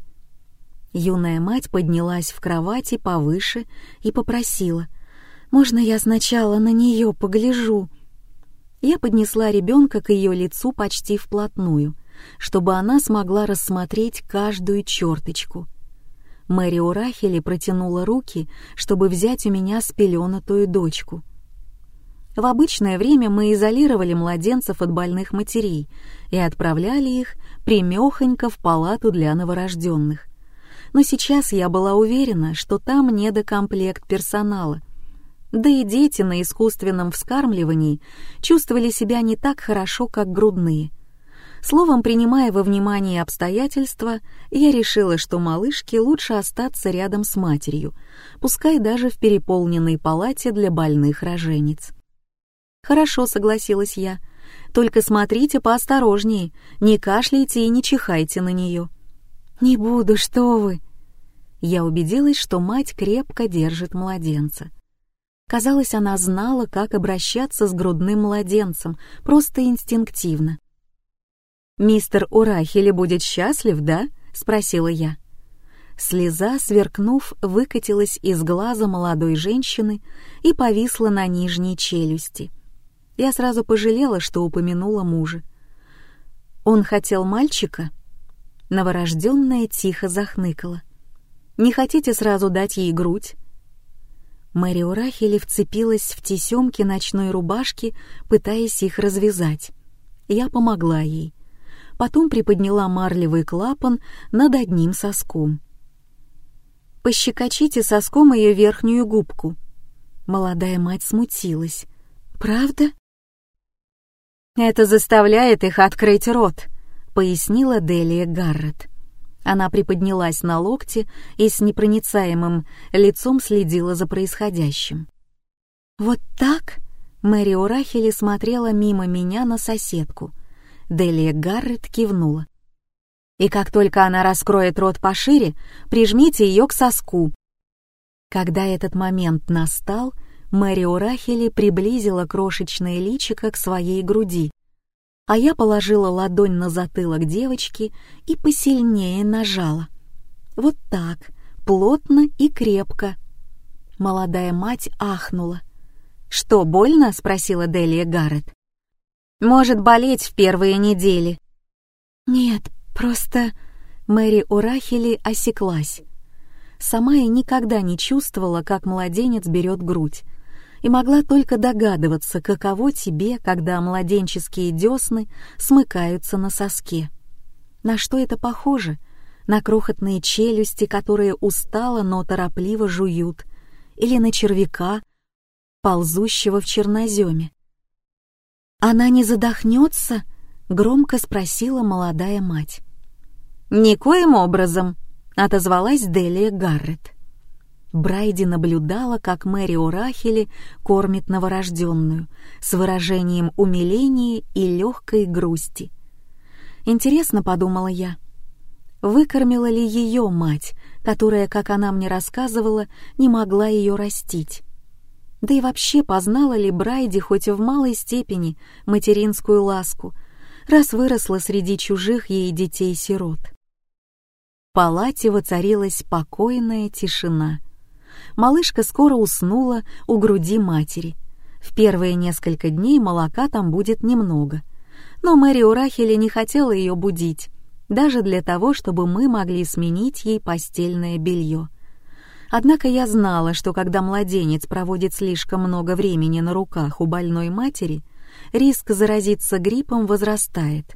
[SPEAKER 1] Юная мать поднялась в кровати повыше и попросила, «Можно я сначала на нее погляжу?» Я поднесла ребенка к ее лицу почти вплотную — чтобы она смогла рассмотреть каждую черточку. Мэри Урахели протянула руки, чтобы взять у меня спеленатую дочку. В обычное время мы изолировали младенцев от больных матерей и отправляли их примехонько в палату для новорожденных. Но сейчас я была уверена, что там недокомплект персонала. Да и дети на искусственном вскармливании чувствовали себя не так хорошо, как грудные — Словом, принимая во внимание обстоятельства, я решила, что малышке лучше остаться рядом с матерью, пускай даже в переполненной палате для больных рожениц. «Хорошо», — согласилась я, — «только смотрите поосторожнее, не кашляйте и не чихайте на нее». «Не буду, что вы!» Я убедилась, что мать крепко держит младенца. Казалось, она знала, как обращаться с грудным младенцем, просто инстинктивно. «Мистер Урахили будет счастлив, да?» — спросила я. Слеза, сверкнув, выкатилась из глаза молодой женщины и повисла на нижней челюсти. Я сразу пожалела, что упомянула мужа. Он хотел мальчика? Новорожденная тихо захныкала. «Не хотите сразу дать ей грудь?» Мэри Урахили вцепилась в тесемки ночной рубашки, пытаясь их развязать. Я помогла ей потом приподняла марлевый клапан над одним соском. «Пощекочите соском ее верхнюю губку». Молодая мать смутилась. «Правда?» «Это заставляет их открыть рот», — пояснила Делия Гаррет. Она приподнялась на локте и с непроницаемым лицом следила за происходящим. «Вот так?» — Мэри Урахели смотрела мимо меня на соседку — Делия Гаррет кивнула. «И как только она раскроет рот пошире, прижмите ее к соску». Когда этот момент настал, Мэри Урахели приблизила крошечное личико к своей груди, а я положила ладонь на затылок девочки и посильнее нажала. Вот так, плотно и крепко. Молодая мать ахнула. «Что, больно?» — спросила Делия Гаррет может болеть в первые недели. Нет, просто Мэри Урахели осеклась. Сама я никогда не чувствовала, как младенец берет грудь, и могла только догадываться, каково тебе, когда младенческие десны смыкаются на соске. На что это похоже? На крохотные челюсти, которые устало, но торопливо жуют, или на червяка, ползущего в черноземе. «Она не задохнется?» — громко спросила молодая мать. «Никоим образом», — отозвалась Делия Гаррет. Брайди наблюдала, как Мэри Урахели кормит новорожденную с выражением умиления и легкой грусти. «Интересно», — подумала я, — выкормила ли ее мать, которая, как она мне рассказывала, не могла ее растить. Да и вообще познала ли Брайди хоть в малой степени материнскую ласку, раз выросла среди чужих ей детей-сирот. В палате воцарилась спокойная тишина. Малышка скоро уснула у груди матери. В первые несколько дней молока там будет немного. Но Мэри Урахели не хотела ее будить, даже для того, чтобы мы могли сменить ей постельное белье. Однако я знала, что когда младенец проводит слишком много времени на руках у больной матери, риск заразиться гриппом возрастает.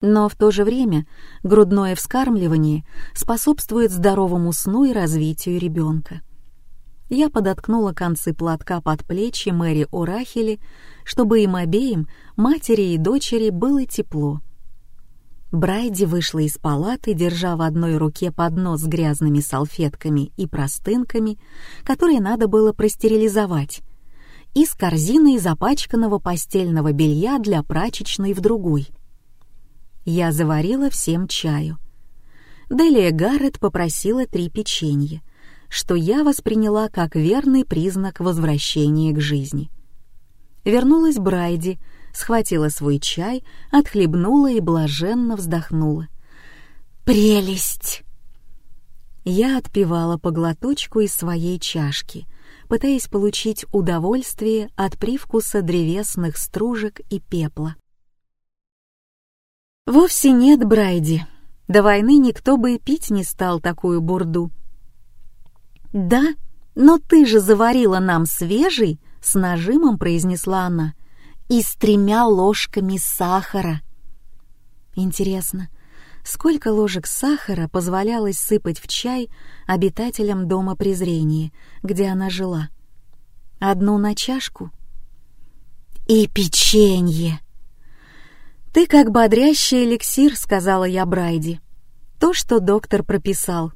[SPEAKER 1] Но в то же время грудное вскармливание способствует здоровому сну и развитию ребенка. Я подоткнула концы платка под плечи Мэри Урахели, чтобы им обеим, матери и дочери, было тепло. Брайди вышла из палаты, держа в одной руке поднос с грязными салфетками и простынками, которые надо было простерилизовать, и с корзиной запачканного постельного белья для прачечной в другой. Я заварила всем чаю. Делия Гаррет попросила три печенья, что я восприняла как верный признак возвращения к жизни. Вернулась Брайди, схватила свой чай, отхлебнула и блаженно вздохнула. «Прелесть!» Я отпивала по глоточку из своей чашки, пытаясь получить удовольствие от привкуса древесных стружек и пепла. «Вовсе нет, Брайди. До войны никто бы и пить не стал такую бурду». «Да, но ты же заварила нам свежий», — с нажимом произнесла она и с тремя ложками сахара. Интересно, сколько ложек сахара позволялось сыпать в чай обитателям дома презрения, где она жила? Одну на чашку? И печенье! «Ты как бодрящий эликсир», — сказала я Брайди. «То, что доктор прописал.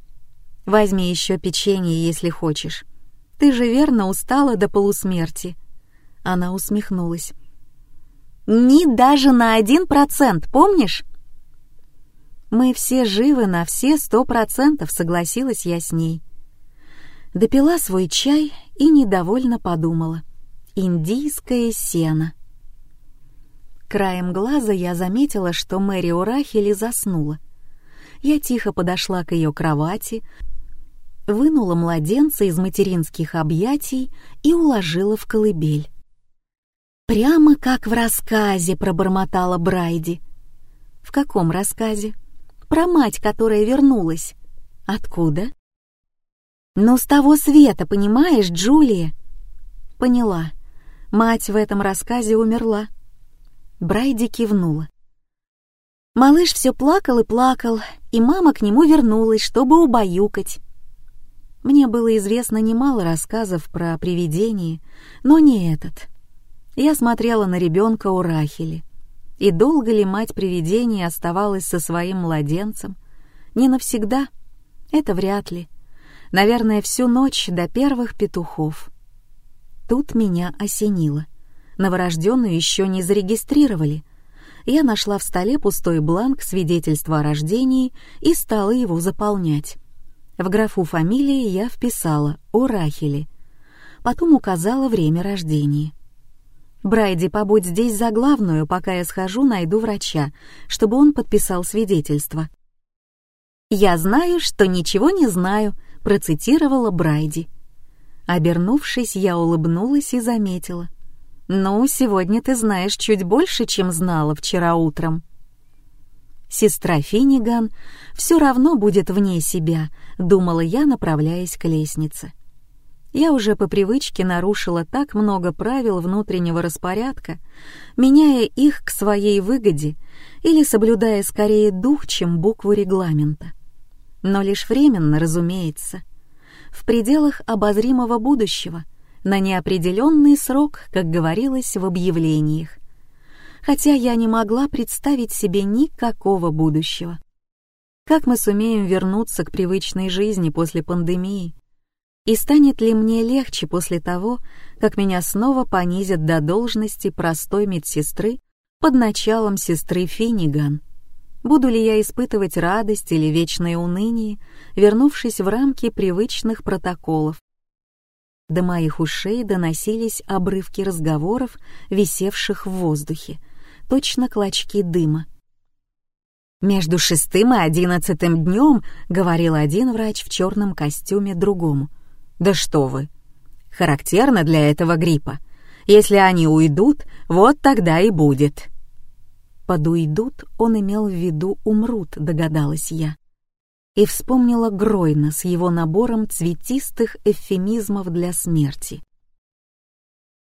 [SPEAKER 1] Возьми еще печенье, если хочешь. Ты же верно устала до полусмерти». Она усмехнулась. Ни даже на один процент, помнишь? Мы все живы на все сто процентов, согласилась я с ней. Допила свой чай и недовольно подумала. Индийское сено. Краем глаза я заметила, что Мэри Урахели заснула. Я тихо подошла к ее кровати, вынула младенца из материнских объятий и уложила в колыбель. «Прямо как в рассказе», — пробормотала Брайди. «В каком рассказе?» «Про мать, которая вернулась». «Откуда?» «Ну, с того света, понимаешь, Джулия?» «Поняла. Мать в этом рассказе умерла». Брайди кивнула. Малыш все плакал и плакал, и мама к нему вернулась, чтобы убаюкать. Мне было известно немало рассказов про привидения, но не этот. Я смотрела на ребенка у Рахили. И долго ли мать привидения оставалась со своим младенцем? Не навсегда. Это вряд ли. Наверное, всю ночь до первых петухов. Тут меня осенило. Новорожденную еще не зарегистрировали. Я нашла в столе пустой бланк свидетельства о рождении и стала его заполнять. В графу фамилии я вписала «О Рахиле». Потом указала время рождения. Брайди, побудь здесь за главную, пока я схожу, найду врача, чтобы он подписал свидетельство. «Я знаю, что ничего не знаю», — процитировала Брайди. Обернувшись, я улыбнулась и заметила. «Ну, сегодня ты знаешь чуть больше, чем знала вчера утром». Сестра Финниган все равно будет вне себя, думала я, направляясь к лестнице. Я уже по привычке нарушила так много правил внутреннего распорядка, меняя их к своей выгоде или соблюдая скорее дух, чем букву регламента. Но лишь временно, разумеется, в пределах обозримого будущего, на неопределенный срок, как говорилось в объявлениях. Хотя я не могла представить себе никакого будущего. Как мы сумеем вернуться к привычной жизни после пандемии? И станет ли мне легче после того, как меня снова понизят до должности простой медсестры под началом сестры Финниган? Буду ли я испытывать радость или вечное уныние, вернувшись в рамки привычных протоколов? До моих ушей доносились обрывки разговоров, висевших в воздухе, точно клочки дыма. «Между шестым и одиннадцатым днем», — говорил один врач в черном костюме другому, да что вы. Характерно для этого гриппа. Если они уйдут, вот тогда и будет. Под уйдут он имел в виду умрут, догадалась я. И вспомнила Гройна с его набором цветистых эвфемизмов для смерти.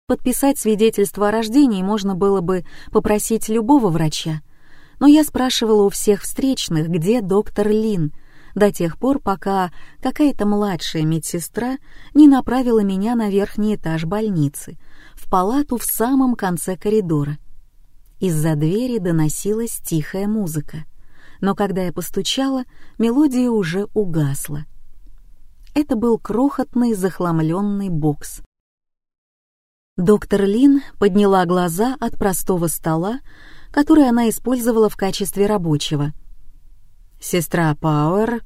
[SPEAKER 1] Подписать свидетельство о рождении можно было бы попросить любого врача, но я спрашивала у всех встречных, где доктор Лин, до тех пор, пока какая-то младшая медсестра не направила меня на верхний этаж больницы, в палату в самом конце коридора. Из-за двери доносилась тихая музыка, но когда я постучала, мелодия уже угасла. Это был крохотный захламленный бокс. Доктор Лин подняла глаза от простого стола, который она использовала в качестве рабочего. Сестра Пауэр...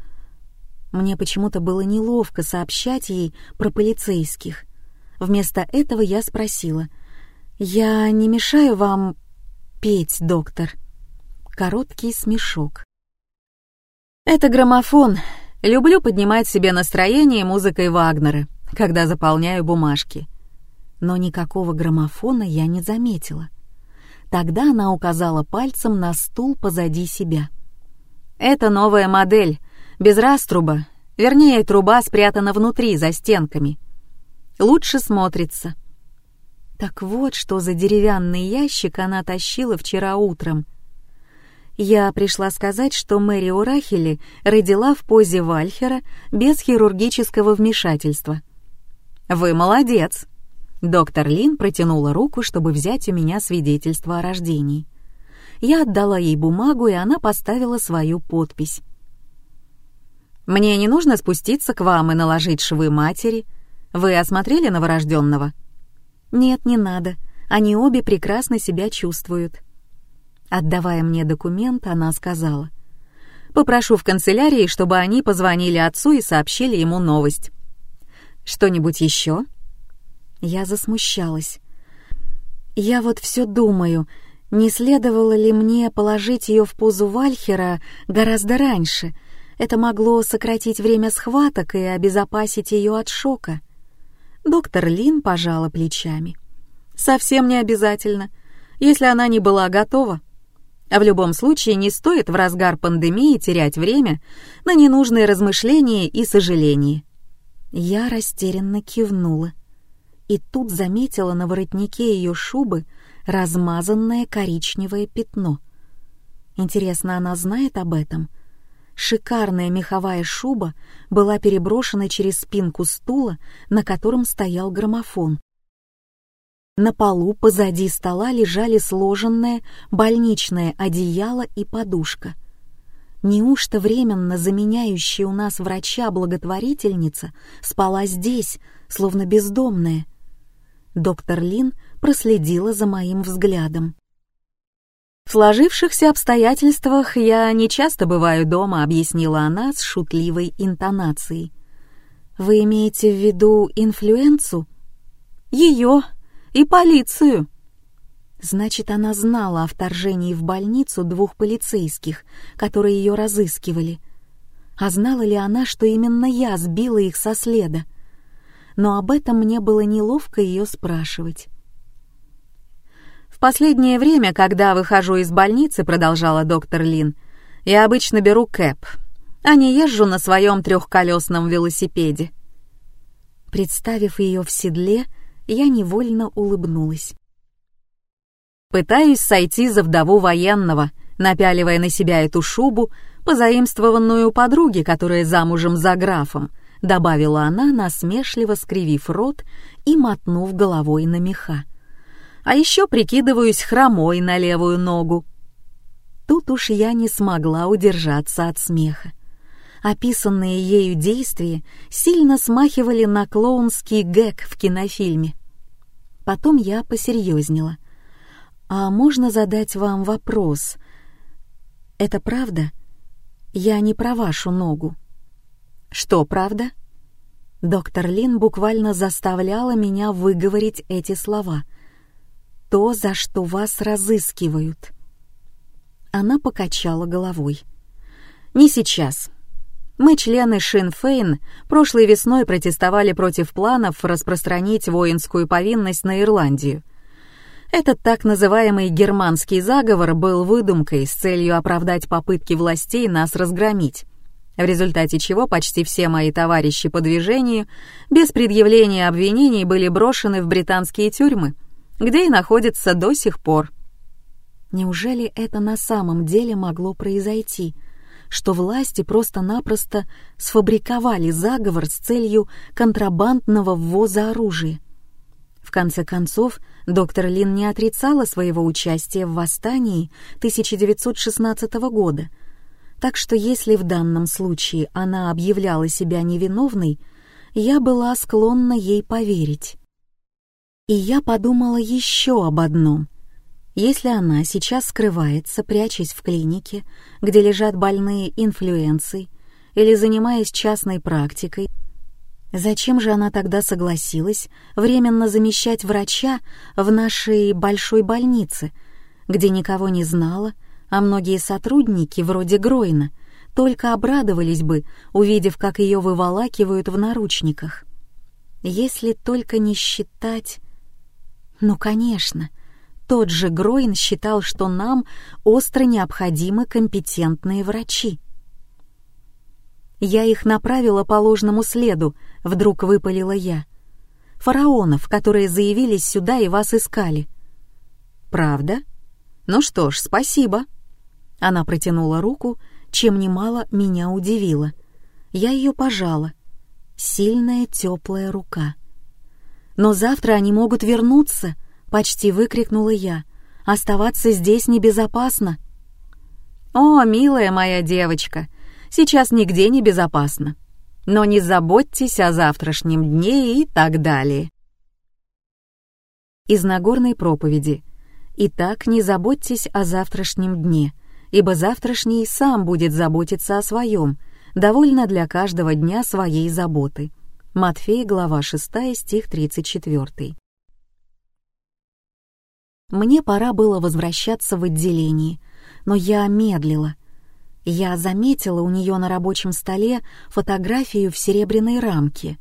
[SPEAKER 1] Мне почему-то было неловко сообщать ей про полицейских. Вместо этого я спросила. «Я не мешаю вам петь, доктор?» Короткий смешок. «Это граммофон. Люблю поднимать себе настроение музыкой Вагнера, когда заполняю бумажки». Но никакого граммофона я не заметила. Тогда она указала пальцем на стул позади себя. «Это новая модель, без раструба, вернее, труба спрятана внутри, за стенками. Лучше смотрится». Так вот, что за деревянный ящик она тащила вчера утром. Я пришла сказать, что Мэри Урахели родила в позе Вальхера без хирургического вмешательства. «Вы молодец!» Доктор Лин протянула руку, чтобы взять у меня свидетельство о рождении. Я отдала ей бумагу, и она поставила свою подпись. «Мне не нужно спуститься к вам и наложить швы матери. Вы осмотрели новорожденного?» «Нет, не надо. Они обе прекрасно себя чувствуют». Отдавая мне документ, она сказала. «Попрошу в канцелярии, чтобы они позвонили отцу и сообщили ему новость. Что-нибудь еще?» Я засмущалась. Я вот все думаю, не следовало ли мне положить ее в позу Вальхера гораздо раньше. Это могло сократить время схваток и обезопасить ее от шока. Доктор Лин пожала плечами. Совсем не обязательно, если она не была готова. А в любом случае не стоит в разгар пандемии терять время на ненужные размышления и сожаления. Я растерянно кивнула и тут заметила на воротнике ее шубы размазанное коричневое пятно. Интересно, она знает об этом? Шикарная меховая шуба была переброшена через спинку стула, на котором стоял граммофон. На полу позади стола лежали сложенное больничное одеяло и подушка. Неужто временно заменяющая у нас врача-благотворительница спала здесь, словно бездомная? Доктор Лин проследила за моим взглядом. «В сложившихся обстоятельствах я не часто бываю дома», — объяснила она с шутливой интонацией. «Вы имеете в виду инфлюенцу?» «Ее и полицию». Значит, она знала о вторжении в больницу двух полицейских, которые ее разыскивали. А знала ли она, что именно я сбила их со следа? но об этом мне было неловко ее спрашивать. «В последнее время, когда выхожу из больницы», — продолжала доктор Лин, — «я обычно беру кэп, а не езжу на своем трехколесном велосипеде». Представив ее в седле, я невольно улыбнулась. Пытаюсь сойти за вдову военного, напяливая на себя эту шубу, позаимствованную у подруги, которая замужем за графом — добавила она, насмешливо скривив рот и мотнув головой на меха. А еще прикидываюсь хромой на левую ногу. Тут уж я не смогла удержаться от смеха. Описанные ею действия сильно смахивали на клоунский гэг в кинофильме. Потом я посерьезнела. «А можно задать вам вопрос? Это правда? Я не про вашу ногу». Что, правда? Доктор Лин буквально заставляла меня выговорить эти слова. То, за что вас разыскивают. Она покачала головой. Не сейчас. Мы, члены Шин Фейн, прошлой весной протестовали против планов распространить воинскую повинность на Ирландию. Этот так называемый германский заговор был выдумкой с целью оправдать попытки властей нас разгромить в результате чего почти все мои товарищи по движению без предъявления обвинений были брошены в британские тюрьмы, где и находятся до сих пор. Неужели это на самом деле могло произойти? Что власти просто-напросто сфабриковали заговор с целью контрабандного ввоза оружия? В конце концов, доктор Лин не отрицала своего участия в восстании 1916 года, так что если в данном случае она объявляла себя невиновной, я была склонна ей поверить. И я подумала еще об одном. Если она сейчас скрывается, прячась в клинике, где лежат больные инфлюенцией, или занимаясь частной практикой, зачем же она тогда согласилась временно замещать врача в нашей большой больнице, где никого не знала, а многие сотрудники, вроде Гройна, только обрадовались бы, увидев, как ее выволакивают в наручниках. Если только не считать... Ну, конечно, тот же Гройн считал, что нам остро необходимы компетентные врачи. «Я их направила по ложному следу», — вдруг выпалила я. «Фараонов, которые заявились сюда и вас искали». «Правда? Ну что ж, спасибо». Она протянула руку, чем немало меня удивило. Я ее пожала. Сильная теплая рука. «Но завтра они могут вернуться», — почти выкрикнула я. «Оставаться здесь небезопасно». «О, милая моя девочка, сейчас нигде не безопасно. Но не заботьтесь о завтрашнем дне и так далее». Из Нагорной проповеди. «Итак, не заботьтесь о завтрашнем дне, ибо завтрашний сам будет заботиться о своем, довольно для каждого дня своей заботы». Матфея, глава 6, стих 34. Мне пора было возвращаться в отделение, но я медлила. Я заметила у нее на рабочем столе фотографию в серебряной рамке.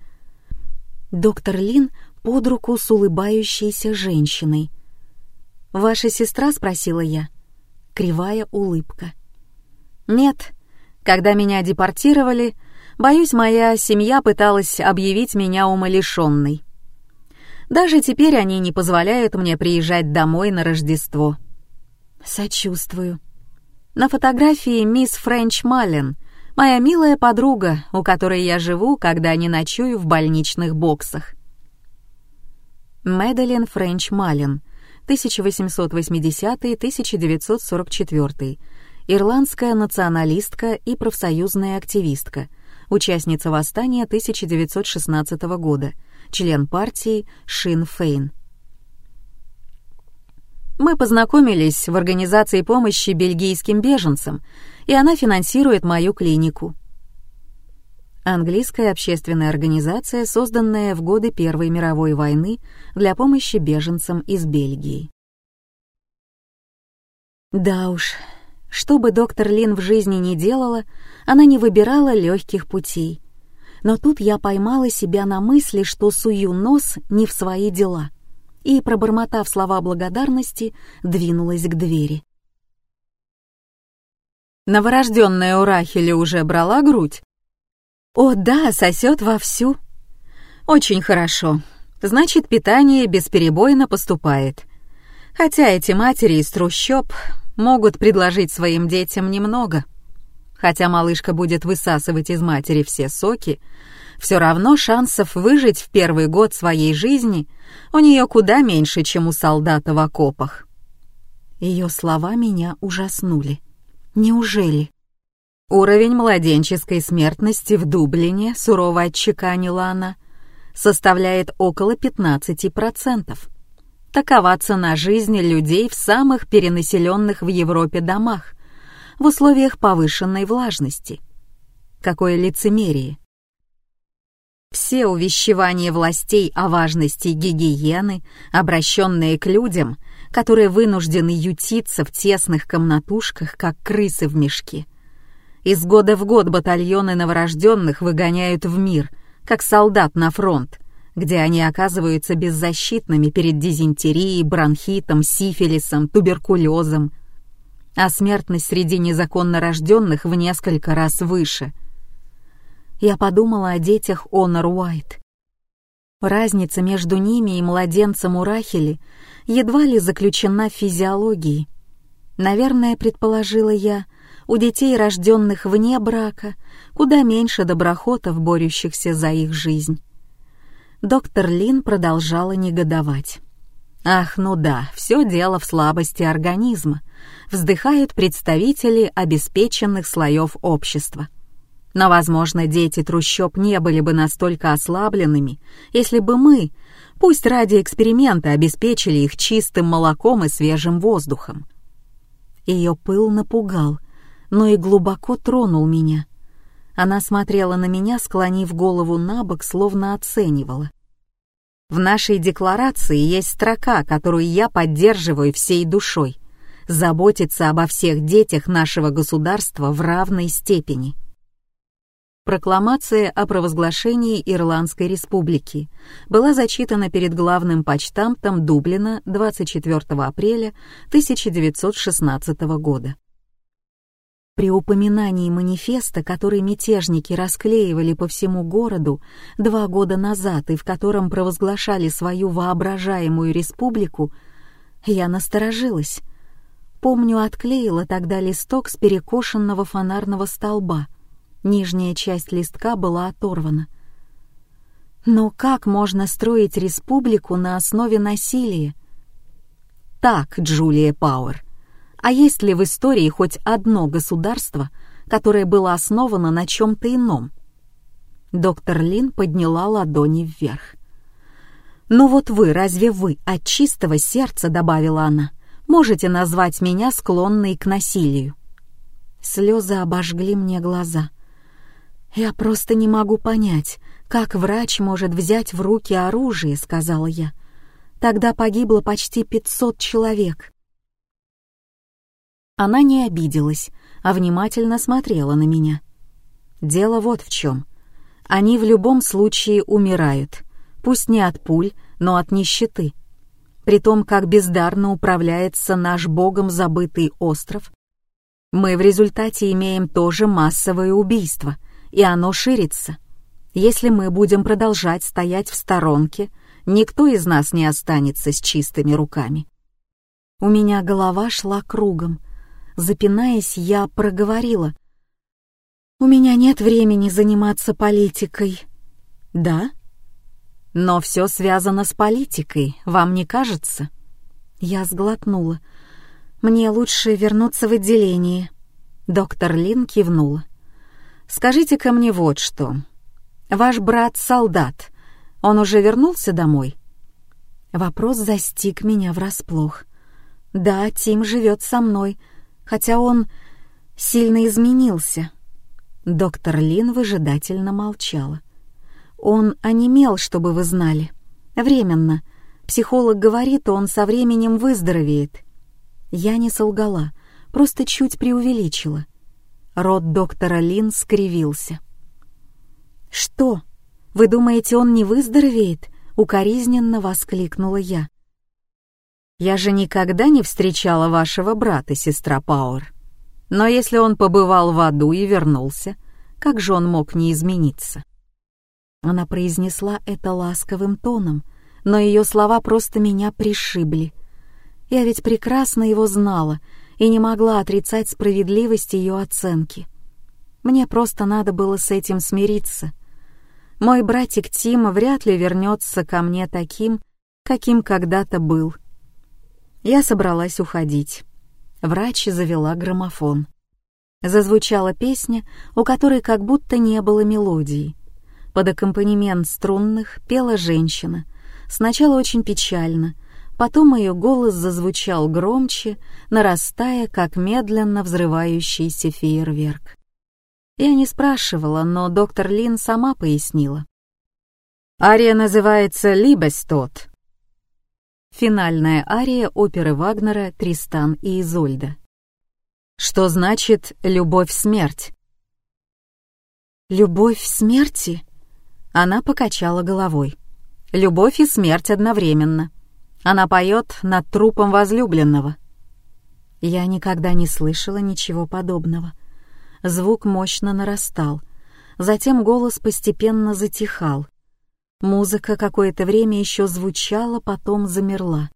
[SPEAKER 1] Доктор Лин под руку с улыбающейся женщиной. «Ваша сестра?» — спросила я. Кривая улыбка. «Нет, когда меня депортировали, Боюсь, моя семья пыталась объявить меня умалишенной. Даже теперь они не позволяют мне приезжать домой на Рождество. Сочувствую. На фотографии мисс Френч Маллен, моя милая подруга, у которой я живу, когда не ночую в больничных боксах. Мэдалин Френч Маллен, 1880-1944, ирландская националистка и профсоюзная активистка — участница восстания 1916 года, член партии Шин Фейн. Мы познакомились в организации помощи бельгийским беженцам, и она финансирует мою клинику. Английская общественная организация, созданная в годы Первой мировой войны для помощи беженцам из Бельгии. Да уж, что бы доктор Лин в жизни не делала, она не выбирала легких путей. Но тут я поймала себя на мысли, что сую нос не в свои дела, и, пробормотав слова благодарности, двинулась к двери. Новорожденная Урахили уже брала грудь? О, да, сосет вовсю. Очень хорошо. Значит, питание бесперебойно поступает. Хотя эти матери из трущоб могут предложить своим детям немного. Хотя малышка будет высасывать из матери все соки, все равно шансов выжить в первый год своей жизни у нее куда меньше, чем у солдата в окопах. Ее слова меня ужаснули. Неужели? Уровень младенческой смертности в Дублине, сурово отчеканила она, составляет около 15%. Такова цена жизни людей в самых перенаселенных в Европе домах, в условиях повышенной влажности. Какое лицемерие! Все увещевания властей о важности гигиены, обращенные к людям, которые вынуждены ютиться в тесных комнатушках, как крысы в мешке. Из года в год батальоны новорожденных выгоняют в мир, как солдат на фронт, где они оказываются беззащитными перед дизентерией, бронхитом, сифилисом, туберкулезом, а смертность среди незаконно рожденных в несколько раз выше. Я подумала о детях Онор Уайт. Разница между ними и младенцем Урахели едва ли заключена в физиологии. Наверное, предположила я, у детей, рожденных вне брака, куда меньше доброхотов, борющихся за их жизнь. Доктор Лин продолжала негодовать. Ах, ну да, все дело в слабости организма, вздыхают представители обеспеченных слоев общества. Но, возможно, дети трущоб не были бы настолько ослабленными, если бы мы, пусть ради эксперимента, обеспечили их чистым молоком и свежим воздухом. Ее пыл напугал, но и глубоко тронул меня. Она смотрела на меня, склонив голову на бок, словно оценивала. В нашей декларации есть строка, которую я поддерживаю всей душой. Заботиться обо всех детях нашего государства в равной степени. Прокламация о провозглашении Ирландской республики была зачитана перед главным почтамтом Дублина 24 апреля 1916 года. При упоминании манифеста, который мятежники расклеивали по всему городу два года назад и в котором провозглашали свою воображаемую республику, я насторожилась. Помню, отклеила тогда листок с перекошенного фонарного столба. Нижняя часть листка была оторвана. Но как можно строить республику на основе насилия? Так, Джулия Пауэр, а есть ли в истории хоть одно государство, которое было основано на чем-то ином? Доктор Лин подняла ладони вверх. «Ну вот вы, разве вы от чистого сердца, — добавила она, — можете назвать меня склонной к насилию?» Слезы обожгли мне глаза. «Я просто не могу понять, как врач может взять в руки оружие», — сказала я. «Тогда погибло почти пятьсот человек. Она не обиделась, а внимательно смотрела на меня. Дело вот в чем. Они в любом случае умирают, пусть не от пуль, но от нищеты. При том, как бездарно управляется наш богом забытый остров, мы в результате имеем тоже массовое убийство, и оно ширится. Если мы будем продолжать стоять в сторонке, никто из нас не останется с чистыми руками. У меня голова шла кругом, Запинаясь, я проговорила. «У меня нет времени заниматься политикой». «Да?» «Но все связано с политикой, вам не кажется?» Я сглотнула. «Мне лучше вернуться в отделение». Доктор Лин кивнула. «Скажите-ка мне вот что. Ваш брат солдат. Он уже вернулся домой?» Вопрос застиг меня врасплох. «Да, Тим живет со мной», хотя он сильно изменился. Доктор Лин выжидательно молчала. Он онемел, чтобы вы знали. Временно. Психолог говорит, он со временем выздоровеет. Я не солгала, просто чуть преувеличила. Рот доктора Лин скривился. «Что? Вы думаете, он не выздоровеет?» — укоризненно воскликнула я. Я же никогда не встречала вашего брата, сестра Пауэр. Но если он побывал в аду и вернулся, как же он мог не измениться?» Она произнесла это ласковым тоном, но ее слова просто меня пришибли. Я ведь прекрасно его знала и не могла отрицать справедливость ее оценки. Мне просто надо было с этим смириться. Мой братик Тима вряд ли вернется ко мне таким, каким когда-то был — я собралась уходить. Врач завела граммофон. Зазвучала песня, у которой как будто не было мелодии. Под аккомпанемент струнных пела женщина. Сначала очень печально, потом ее голос зазвучал громче, нарастая, как медленно взрывающийся фейерверк. Я не спрашивала, но доктор Лин сама пояснила. Ария называется «Либестот», Финальная ария оперы Вагнера «Тристан и Изольда». Что значит «любовь-смерть»? «Любовь смерти?» Она покачала головой. «Любовь и смерть одновременно. Она поет над трупом возлюбленного». Я никогда не слышала ничего подобного. Звук мощно нарастал. Затем голос постепенно затихал. Музыка какое-то время еще звучала, потом замерла.